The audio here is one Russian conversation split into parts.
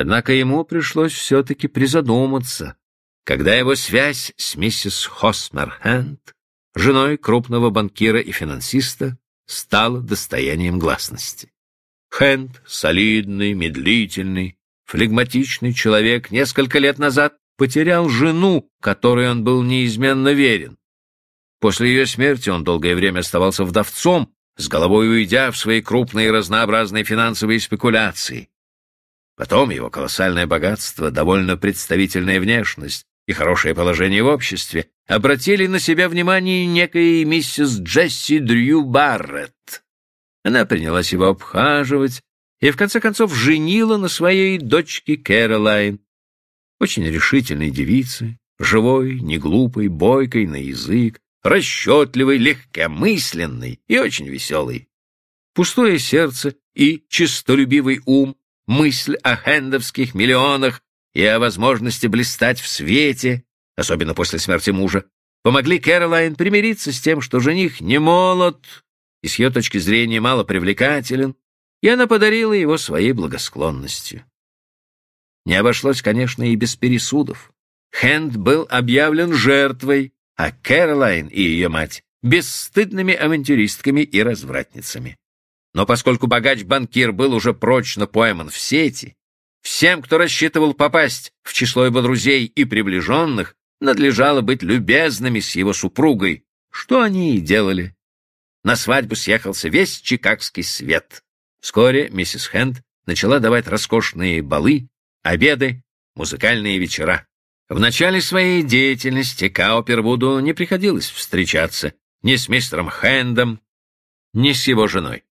Однако ему пришлось все-таки призадуматься, когда его связь с миссис Хосмерхенд, женой крупного банкира и финансиста, стала достоянием гласности. Хенд, солидный, медлительный, флегматичный человек, несколько лет назад потерял жену, которой он был неизменно верен. После ее смерти он долгое время оставался вдовцом, с головой уйдя в свои крупные разнообразные финансовые спекуляции. Потом его колоссальное богатство, довольно представительная внешность и хорошее положение в обществе обратили на себя внимание некой миссис Джесси Дрю Барретт. Она принялась его обхаживать и, в конце концов, женила на своей дочке Кэролайн, очень решительной девице, живой, неглупой, бойкой на язык, расчетливый, легкомысленный и очень веселый. Пустое сердце и честолюбивый ум, мысль о хендовских миллионах и о возможности блистать в свете, особенно после смерти мужа, помогли Кэролайн примириться с тем, что жених не молод и с ее точки зрения мало привлекателен, и она подарила его своей благосклонностью. Не обошлось, конечно, и без пересудов. Хенд был объявлен жертвой, а Кэролайн и ее мать — бесстыдными авантюристками и развратницами. Но поскольку богач-банкир был уже прочно пойман в сети, всем, кто рассчитывал попасть в число его друзей и приближенных, надлежало быть любезными с его супругой, что они и делали. На свадьбу съехался весь чикагский свет. Вскоре миссис Хэнд начала давать роскошные балы, обеды, музыкальные вечера. В начале своей деятельности Каупервуду не приходилось встречаться ни с мистером Хэндом, ни с его женой.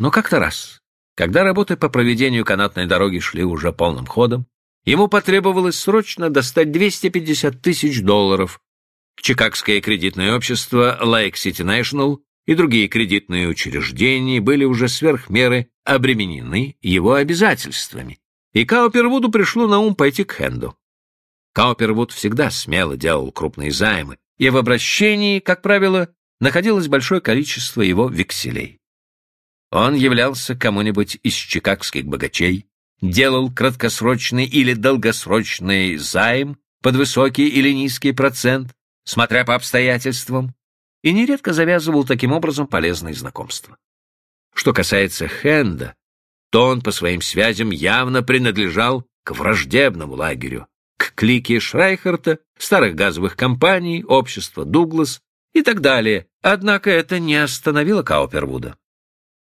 Но как-то раз, когда работы по проведению канатной дороги шли уже полным ходом, ему потребовалось срочно достать 250 тысяч долларов. Чикагское кредитное общество Lake City National и другие кредитные учреждения были уже сверх меры обременены его обязательствами, и Каупервуду пришло на ум пойти к Хенду. Каупервуд всегда смело делал крупные займы, и в обращении, как правило, находилось большое количество его векселей. Он являлся кому-нибудь из чикагских богачей, делал краткосрочный или долгосрочный займ под высокий или низкий процент, смотря по обстоятельствам, и нередко завязывал таким образом полезные знакомства. Что касается Хенда, то он по своим связям явно принадлежал к враждебному лагерю, к клике Шрайхерта, старых газовых компаний, общества Дуглас и так далее. Однако это не остановило Каупервуда.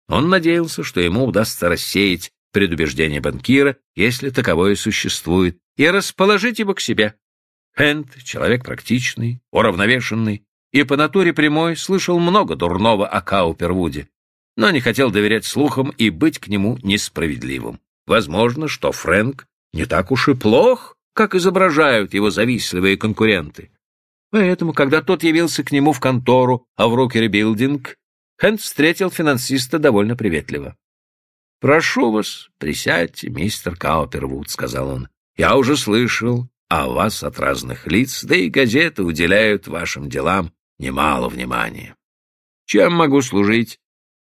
Он надеялся, что ему удастся рассеять предубеждение банкира, если таковое существует, и расположить его к себе. Хэнд, человек практичный, уравновешенный и по натуре прямой, слышал много дурного о Каупервуде, но не хотел доверять слухам и быть к нему несправедливым. Возможно, что Фрэнк не так уж и плох, как изображают его завистливые конкуренты. Поэтому, когда тот явился к нему в контору, а в Рокере Билдинг, Хэнд встретил финансиста довольно приветливо. — Прошу вас, присядьте, мистер Каупервуд, — сказал он. — Я уже слышал о вас от разных лиц, да и газеты уделяют вашим делам немало внимания. Чем могу служить?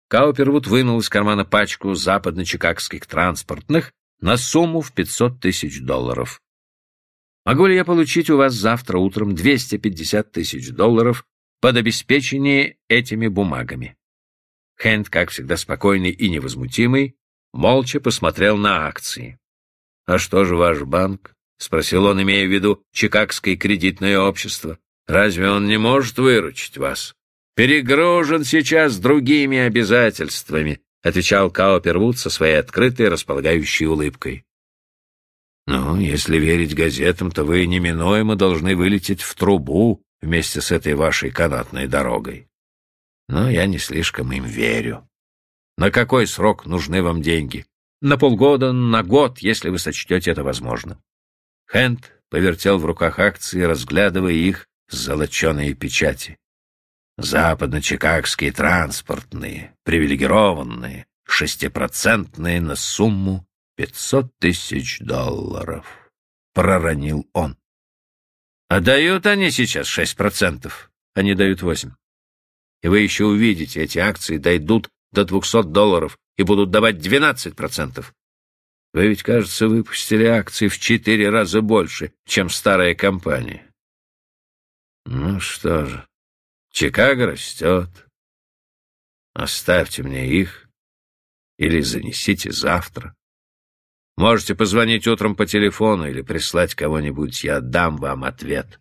Каупервуд вынул из кармана пачку западно-чикагских транспортных на сумму в 500 тысяч долларов. Могу ли я получить у вас завтра утром 250 тысяч долларов под обеспечение этими бумагами? Хэнд, как всегда спокойный и невозмутимый, молча посмотрел на акции. — А что же ваш банк? — спросил он, имея в виду Чикагское кредитное общество. — Разве он не может выручить вас? — Перегружен сейчас другими обязательствами, — отвечал Каупервуд со своей открытой, располагающей улыбкой. Ну, если верить газетам, то вы неминуемо должны вылететь в трубу вместе с этой вашей канатной дорогой. Но я не слишком им верю. На какой срок нужны вам деньги? На полгода, на год, если вы сочтете это возможно. Хэнд повертел в руках акции, разглядывая их с печати. Западно-чикагские транспортные, привилегированные, шестипроцентные на сумму пятьсот тысяч долларов, — проронил он. — А дают они сейчас шесть процентов, они дают восемь. И вы еще увидите, эти акции дойдут до двухсот долларов и будут давать двенадцать процентов. Вы ведь, кажется, выпустили акции в четыре раза больше, чем старая компания. Ну что же, Чикаго растет. Оставьте мне их или занесите завтра. Можете позвонить утром по телефону или прислать кого-нибудь, я дам вам ответ.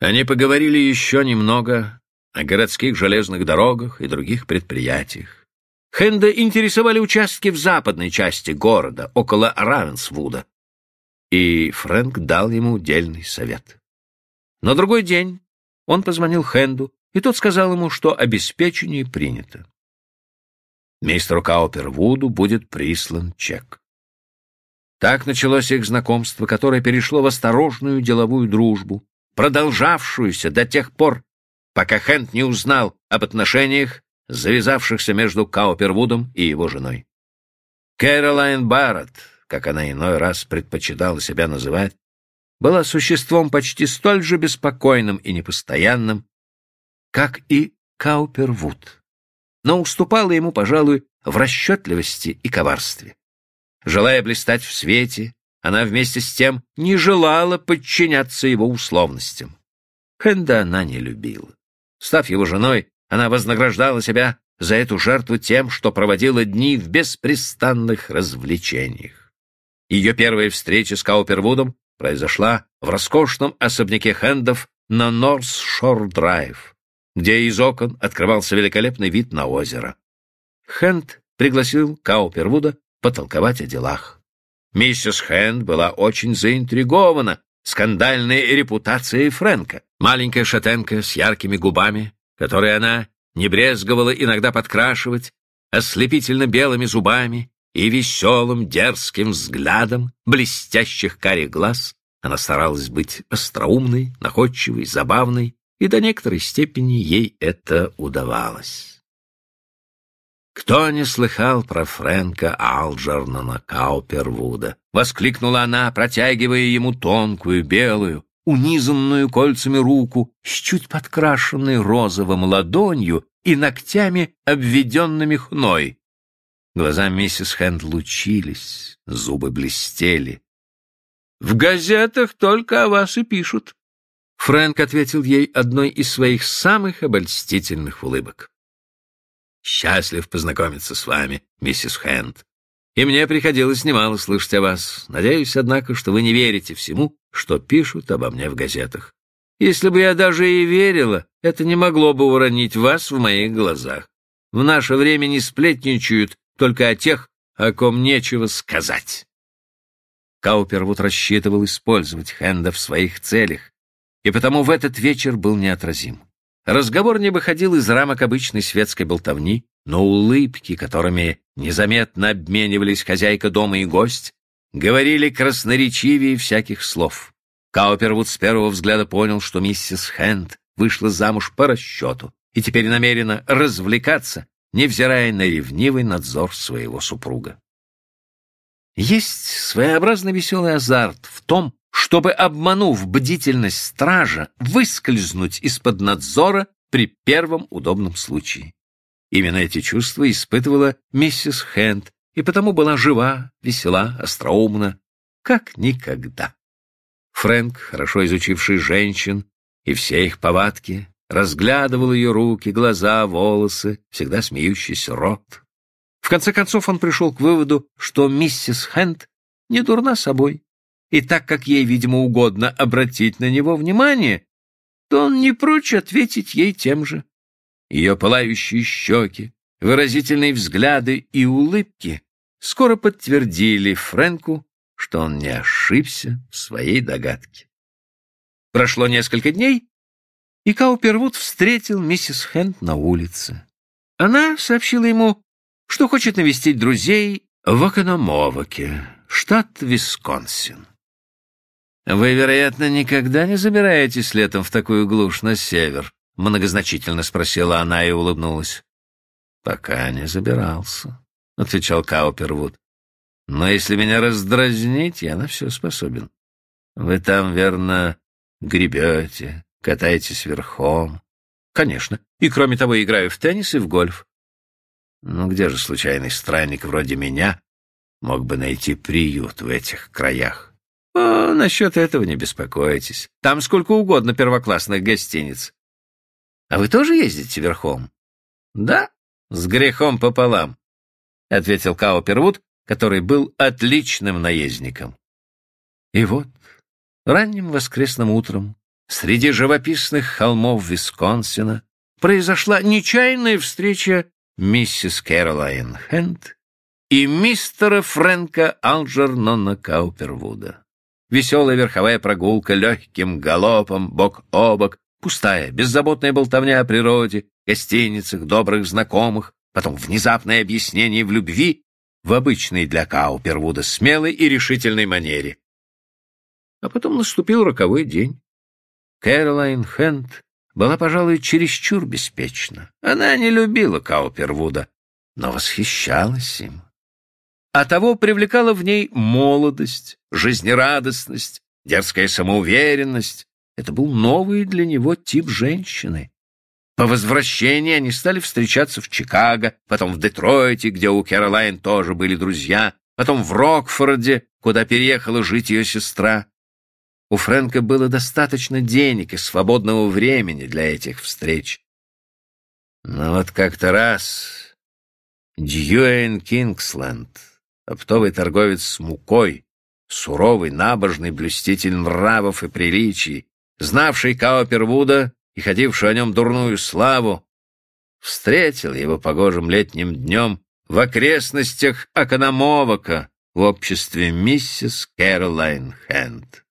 Они поговорили еще немного о городских железных дорогах и других предприятиях. Хенда интересовали участки в западной части города, около Равенсвуда, и Фрэнк дал ему дельный совет. На другой день он позвонил Хенду, и тот сказал ему, что обеспечение принято. Мистеру Каупервуду будет прислан чек. Так началось их знакомство, которое перешло в осторожную деловую дружбу, продолжавшуюся до тех пор, пока Хенд не узнал об отношениях, завязавшихся между Каупервудом и его женой. Кэролайн Барретт, как она иной раз предпочитала себя называть, была существом почти столь же беспокойным и непостоянным, как и Каупервуд, но уступала ему, пожалуй, в расчетливости и коварстве. Желая блистать в свете, она вместе с тем не желала подчиняться его условностям. Хенда она не любила. Став его женой, она вознаграждала себя за эту жертву тем, что проводила дни в беспрестанных развлечениях. Ее первая встреча с Каупервудом произошла в роскошном особняке Хендов на Норс-Шор-Драйв, где из окон открывался великолепный вид на озеро. Хенд пригласил Каупервуда потолковать о делах. Миссис Хэнд была очень заинтригована скандальной репутацией Фрэнка. Маленькая шатенка с яркими губами, которые она не брезговала иногда подкрашивать, ослепительно белыми зубами и веселым дерзким взглядом блестящих карих глаз, она старалась быть остроумной, находчивой, забавной, и до некоторой степени ей это удавалось. «Кто не слыхал про Фрэнка Алджернона Каупервуда?» — воскликнула она, протягивая ему тонкую, белую, унизанную кольцами руку с чуть подкрашенной розовым ладонью и ногтями, обведенными хной. Глаза миссис Хэнд лучились, зубы блестели. «В газетах только о вас и пишут», — Фрэнк ответил ей одной из своих самых обольстительных улыбок. Счастлив познакомиться с вами, миссис Хэнд. И мне приходилось немало слышать о вас. Надеюсь, однако, что вы не верите всему, что пишут обо мне в газетах. Если бы я даже и верила, это не могло бы уронить вас в моих глазах. В наше время не сплетничают только о тех, о ком нечего сказать. Каупервуд рассчитывал использовать Хенда в своих целях, и потому в этот вечер был неотразим. Разговор не выходил из рамок обычной светской болтовни, но улыбки, которыми незаметно обменивались хозяйка дома и гость, говорили красноречивее всяких слов. Каупервуд с первого взгляда понял, что миссис Хэнд вышла замуж по расчету и теперь намерена развлекаться, невзирая на ревнивый надзор своего супруга. Есть своеобразный веселый азарт в том, чтобы, обманув бдительность стража, выскользнуть из-под надзора при первом удобном случае. Именно эти чувства испытывала миссис Хэнд, и потому была жива, весела, остроумна, как никогда. Фрэнк, хорошо изучивший женщин и все их повадки, разглядывал ее руки, глаза, волосы, всегда смеющийся рот. В конце концов он пришел к выводу, что миссис Хэнд не дурна собой, и так как ей, видимо, угодно обратить на него внимание, то он не прочь ответить ей тем же. Ее пылающие щеки, выразительные взгляды и улыбки скоро подтвердили Фрэнку, что он не ошибся в своей догадке. Прошло несколько дней, и Каупервуд встретил миссис Хэнд на улице. Она сообщила ему, что хочет навестить друзей в Окономовоке, штат Висконсин. «Вы, вероятно, никогда не забираетесь летом в такую глушь на север?» — многозначительно спросила она и улыбнулась. «Пока не забирался», — отвечал Каупервуд. «Но если меня раздразнить, я на все способен. Вы там, верно, гребете, катаетесь верхом». «Конечно. И, кроме того, играю в теннис и в гольф». «Ну где же случайный странник вроде меня мог бы найти приют в этих краях. О, насчет этого не беспокойтесь. Там сколько угодно первоклассных гостиниц. А вы тоже ездите верхом? Да, с грехом пополам, — ответил Као Первуд, который был отличным наездником. И вот, ранним воскресным утром, среди живописных холмов Висконсина, произошла нечаянная встреча миссис Кэролайн Хэнд и мистера Фрэнка Алджернона Каупервуда. Веселая верховая прогулка легким галопом, бок о бок, пустая, беззаботная болтовня о природе, гостиницах, добрых знакомых, потом внезапное объяснение в любви в обычной для Каупервуда смелой и решительной манере. А потом наступил роковой день. Кэролайн Хэнд была, пожалуй, чересчур беспечна. Она не любила Каупервуда, но восхищалась им. А того привлекала в ней молодость, жизнерадостность, дерзкая самоуверенность. Это был новый для него тип женщины. По возвращении они стали встречаться в Чикаго, потом в Детройте, где у Кэролайн тоже были друзья, потом в Рокфорде, куда переехала жить ее сестра. У Фрэнка было достаточно денег и свободного времени для этих встреч. Но вот как-то раз Дьюэн Кингсленд, оптовый торговец с мукой, суровый, набожный блюститель нравов и приличий, знавший Као Первуда и ходивший о нем дурную славу, встретил его погожим летним днем в окрестностях Акономовока в обществе миссис Кэролайн Хэнд.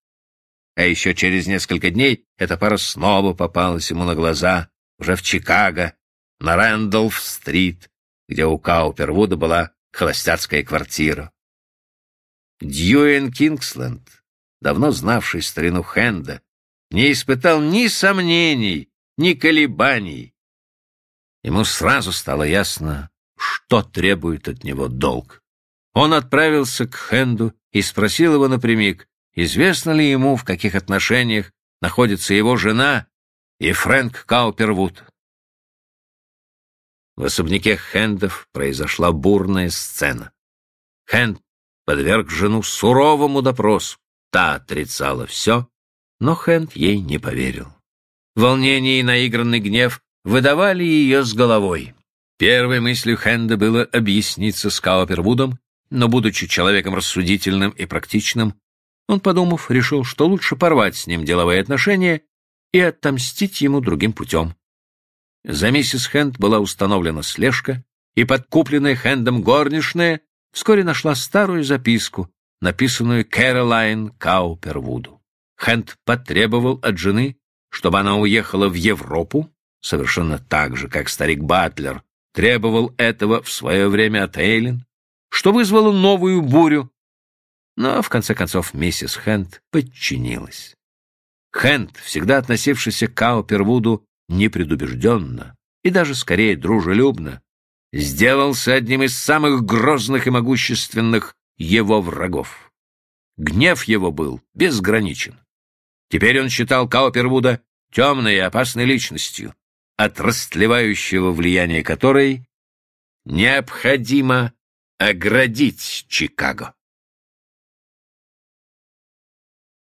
А еще через несколько дней эта пара снова попалась ему на глаза, уже в Чикаго, на Рэндолф-стрит, где у Каупервуда была холостяцкая квартира. Дьюэн Кингсленд, давно знавший старину Хенда, не испытал ни сомнений, ни колебаний. Ему сразу стало ясно, что требует от него долг. Он отправился к Хенду и спросил его напрямик, известно ли ему, в каких отношениях находится его жена и Фрэнк Каупервуд. В особняке Хендов произошла бурная сцена. Хенд подверг жену суровому допросу. Та отрицала все, но Хэнд ей не поверил. Волнение и наигранный гнев выдавали ее с головой. Первой мыслью Хэнда было объясниться с Каупервудом, но, будучи человеком рассудительным и практичным, он, подумав, решил, что лучше порвать с ним деловые отношения и отомстить ему другим путем. За миссис Хэнд была установлена слежка, и подкупленная Хэндом горничная вскоре нашла старую записку, написанную Кэролайн Каупервуду. Хэнд потребовал от жены, чтобы она уехала в Европу, совершенно так же, как старик Батлер требовал этого в свое время от Эйлин, что вызвало новую бурю но, в конце концов, миссис Хэнд подчинилась. Хэнд, всегда относившийся к Каупервуду непредубежденно и даже скорее дружелюбно, сделался одним из самых грозных и могущественных его врагов. Гнев его был безграничен. Теперь он считал Каупервуда темной и опасной личностью, от растлевающего влияния которой необходимо оградить Чикаго.